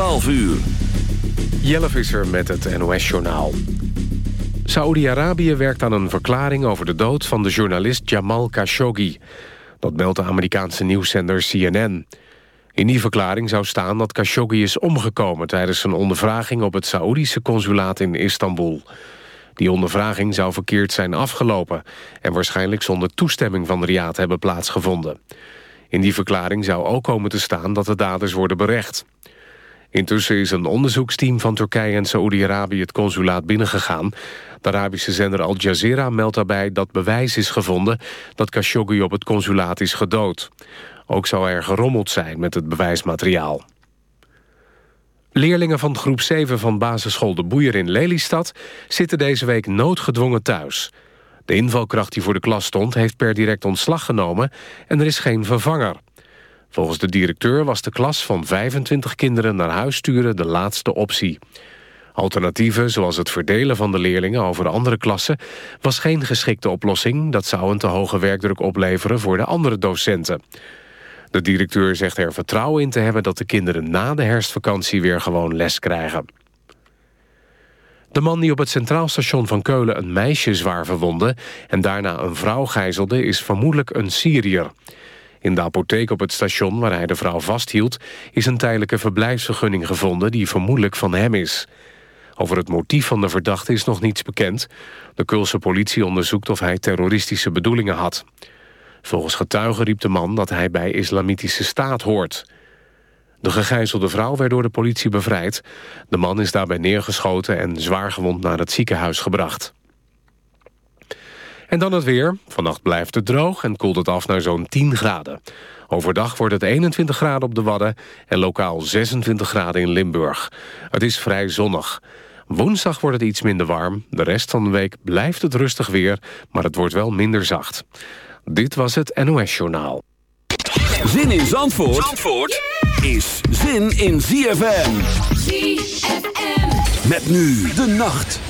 12 uur. Jelle Visser met het NOS-journaal. Saoedi-Arabië werkt aan een verklaring over de dood van de journalist Jamal Khashoggi. Dat meldt de Amerikaanse nieuwszender CNN. In die verklaring zou staan dat Khashoggi is omgekomen... tijdens een ondervraging op het Saoedische consulaat in Istanbul. Die ondervraging zou verkeerd zijn afgelopen... en waarschijnlijk zonder toestemming van Riyadh hebben plaatsgevonden. In die verklaring zou ook komen te staan dat de daders worden berecht. Intussen is een onderzoeksteam van Turkije en Saoedi-Arabië het consulaat binnengegaan. De Arabische zender Al Jazeera meldt daarbij dat bewijs is gevonden dat Khashoggi op het consulaat is gedood. Ook zou er gerommeld zijn met het bewijsmateriaal. Leerlingen van groep 7 van basisschool De Boeier in Lelystad... zitten deze week noodgedwongen thuis. De invalkracht die voor de klas stond heeft per direct ontslag genomen... en er is geen vervanger. Volgens de directeur was de klas van 25 kinderen naar huis sturen de laatste optie. Alternatieven, zoals het verdelen van de leerlingen over andere klassen... was geen geschikte oplossing. Dat zou een te hoge werkdruk opleveren voor de andere docenten. De directeur zegt er vertrouwen in te hebben... dat de kinderen na de herfstvakantie weer gewoon les krijgen. De man die op het Centraal Station van Keulen een meisje zwaar verwonde... en daarna een vrouw gijzelde, is vermoedelijk een Syriër. In de apotheek op het station waar hij de vrouw vasthield... is een tijdelijke verblijfsvergunning gevonden die vermoedelijk van hem is. Over het motief van de verdachte is nog niets bekend. De Keulse politie onderzoekt of hij terroristische bedoelingen had. Volgens getuigen riep de man dat hij bij islamitische staat hoort. De gegijzelde vrouw werd door de politie bevrijd. De man is daarbij neergeschoten en zwaargewond naar het ziekenhuis gebracht. En dan het weer. Vannacht blijft het droog en koelt het af naar zo'n 10 graden. Overdag wordt het 21 graden op de Wadden en lokaal 26 graden in Limburg. Het is vrij zonnig. Woensdag wordt het iets minder warm. De rest van de week blijft het rustig weer, maar het wordt wel minder zacht. Dit was het NOS Journaal. Zin in Zandvoort, Zandvoort is zin in ZFM. ZFM. Met nu de nacht.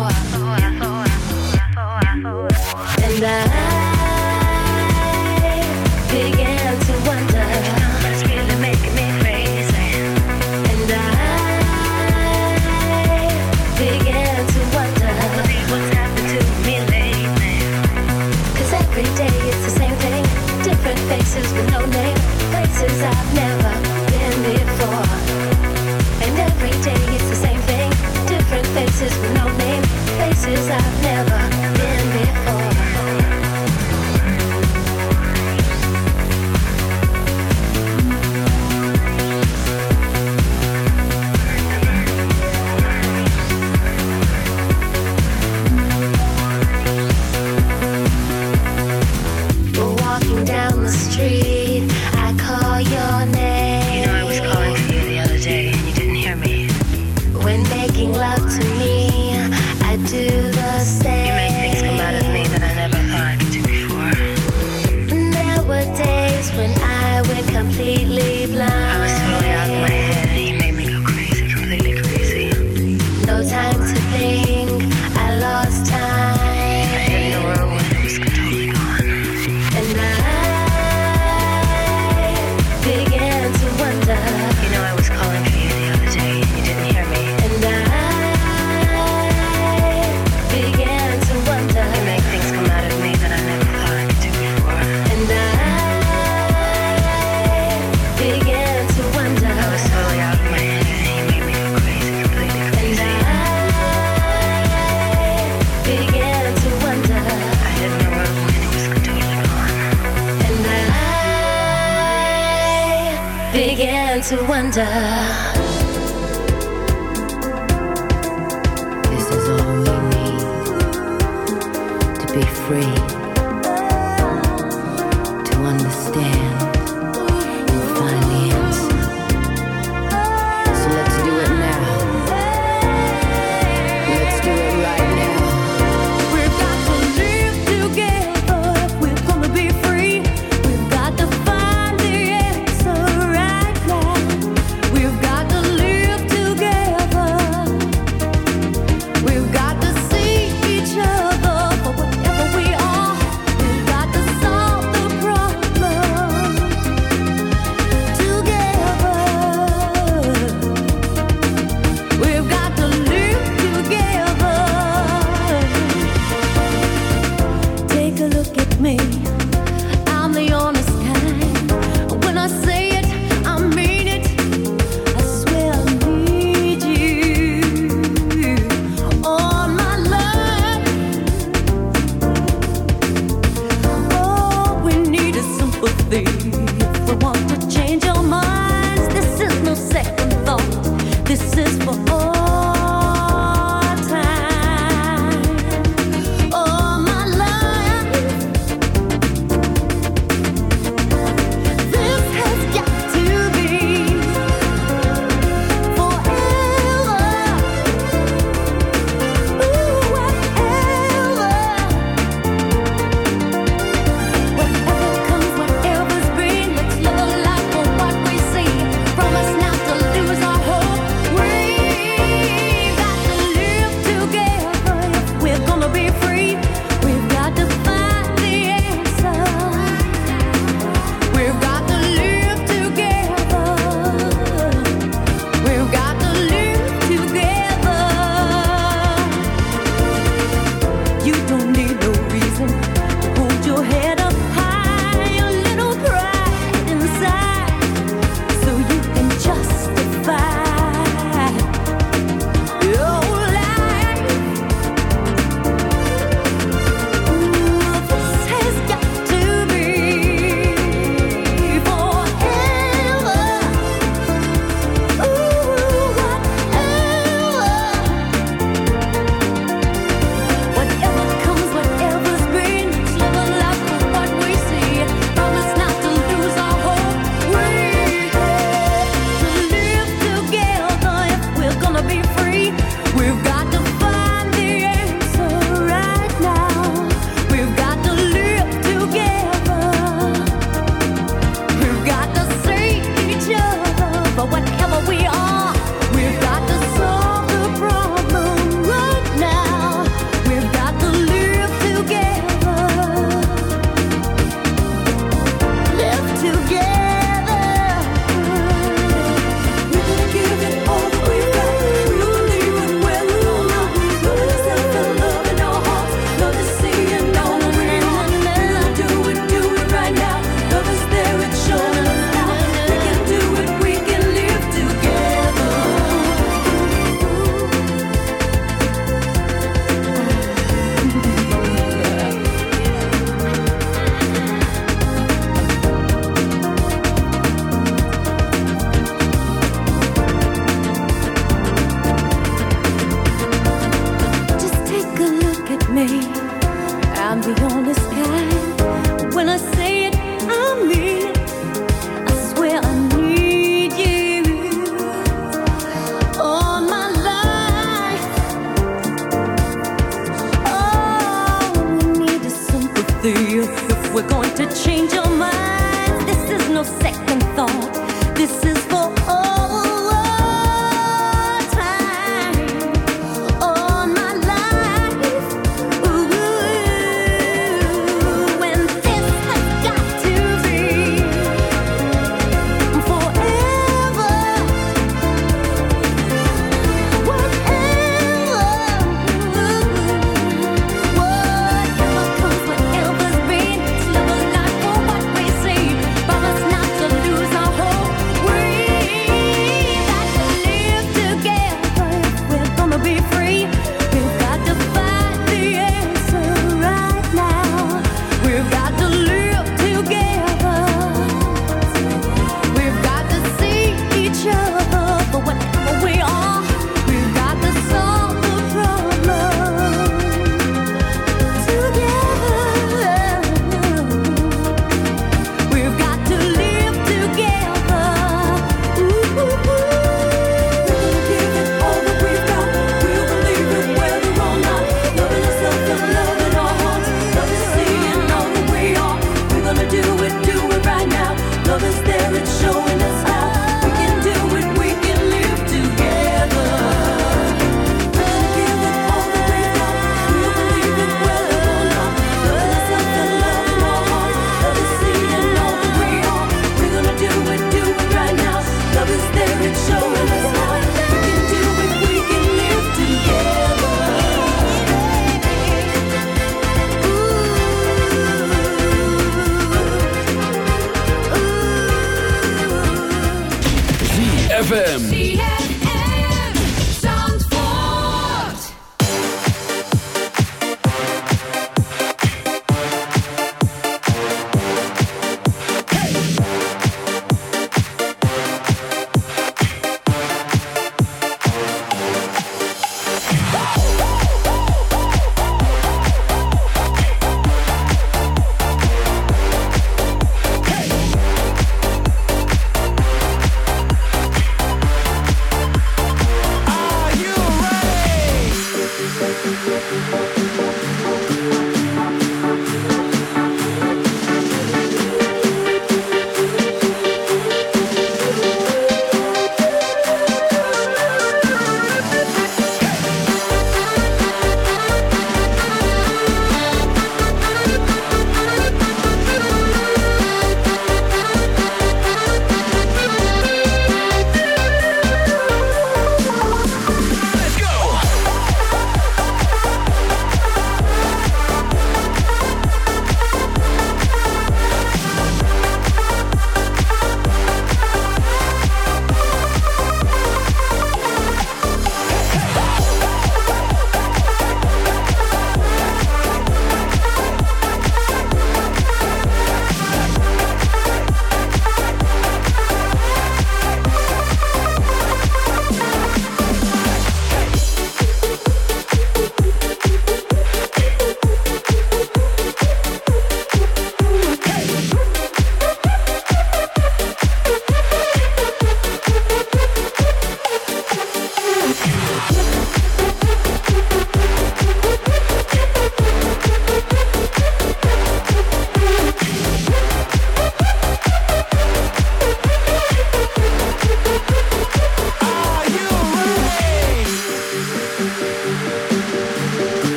Wonder.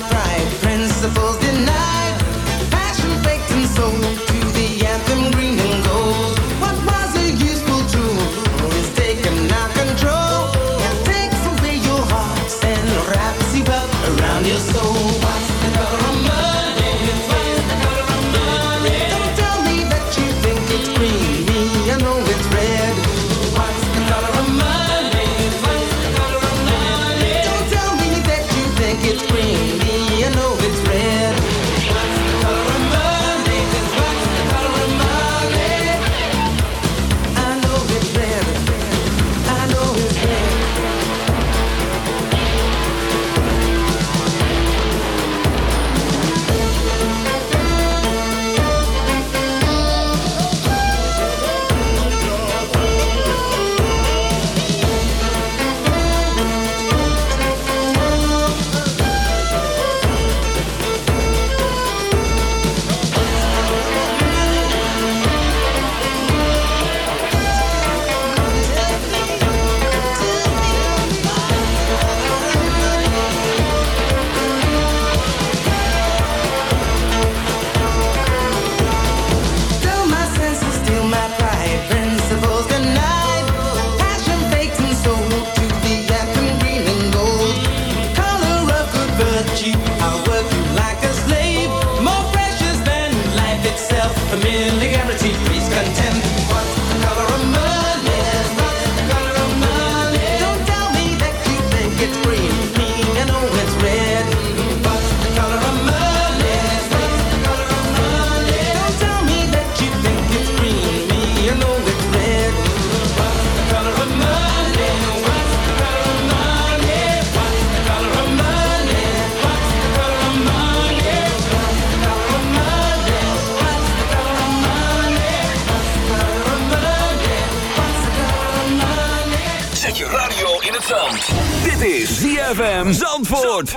Right. pride. ZFM Zandvoort.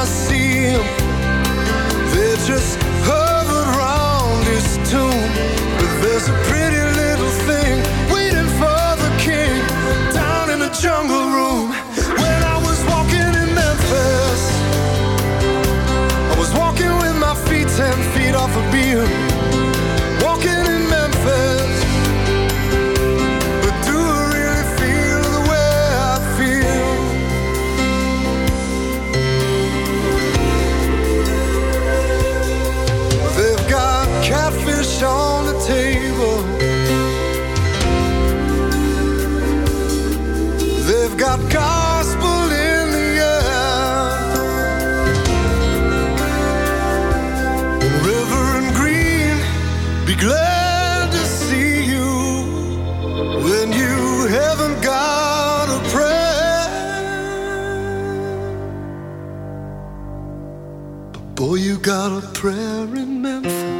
nasci. Boy, you got a prayer in Memphis.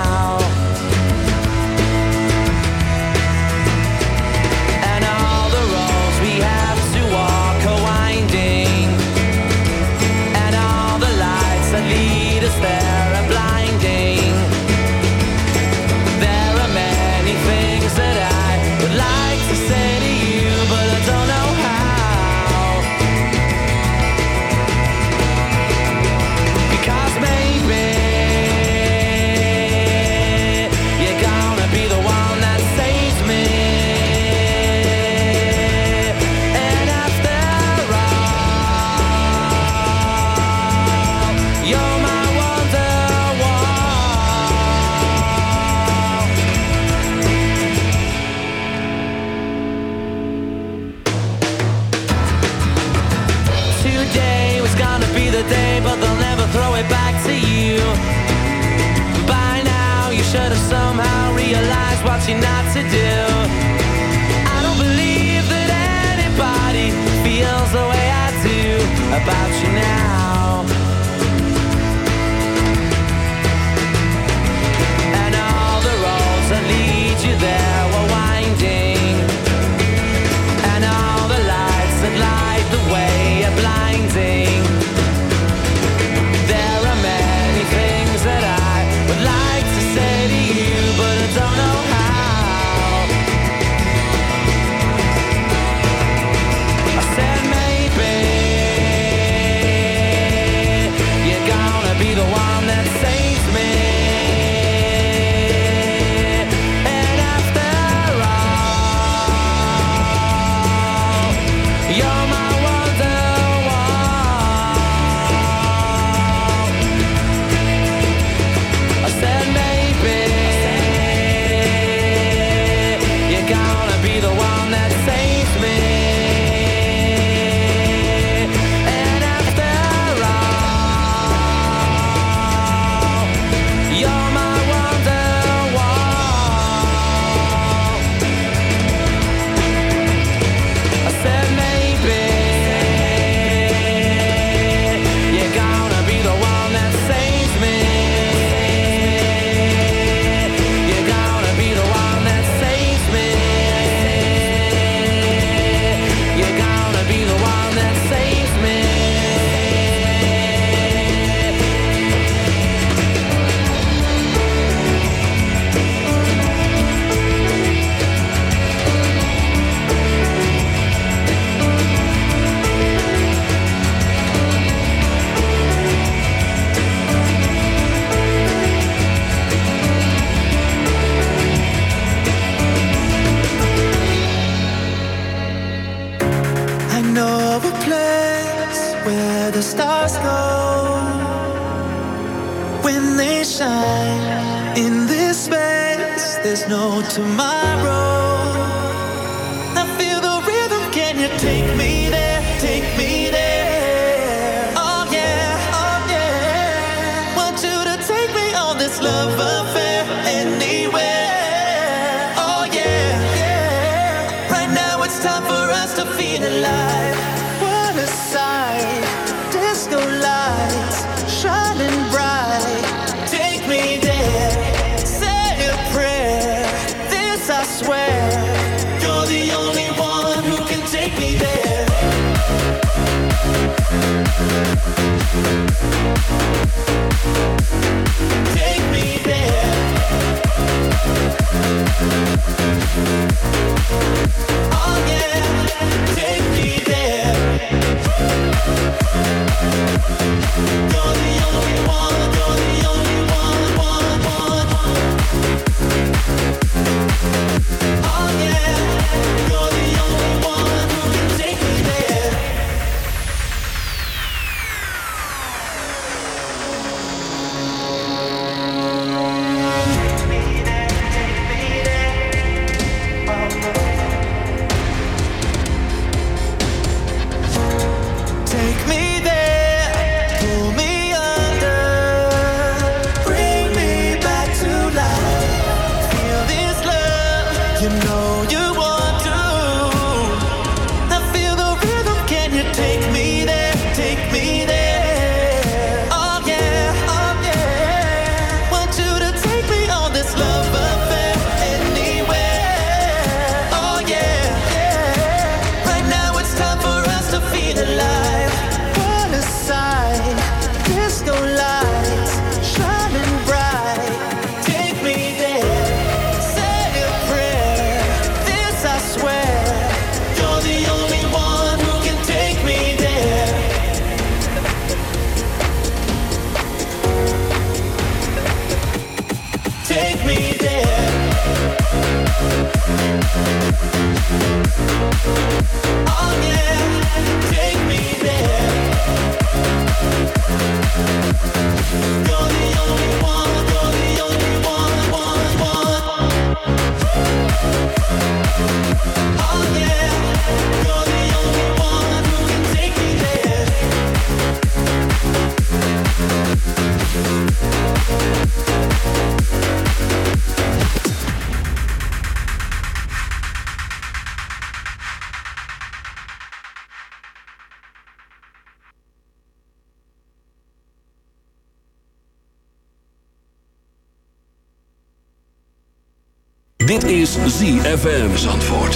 Is ZFM Zandvoort.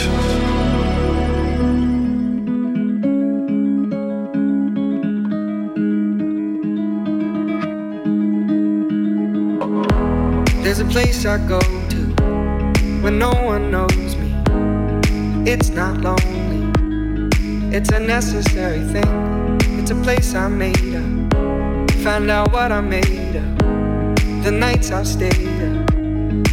There's a place I go to when no one knows me. It's not lonely, it's a necessary thing. It's a place I made up. Find out what I made up. The nights I've stayed up,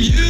you.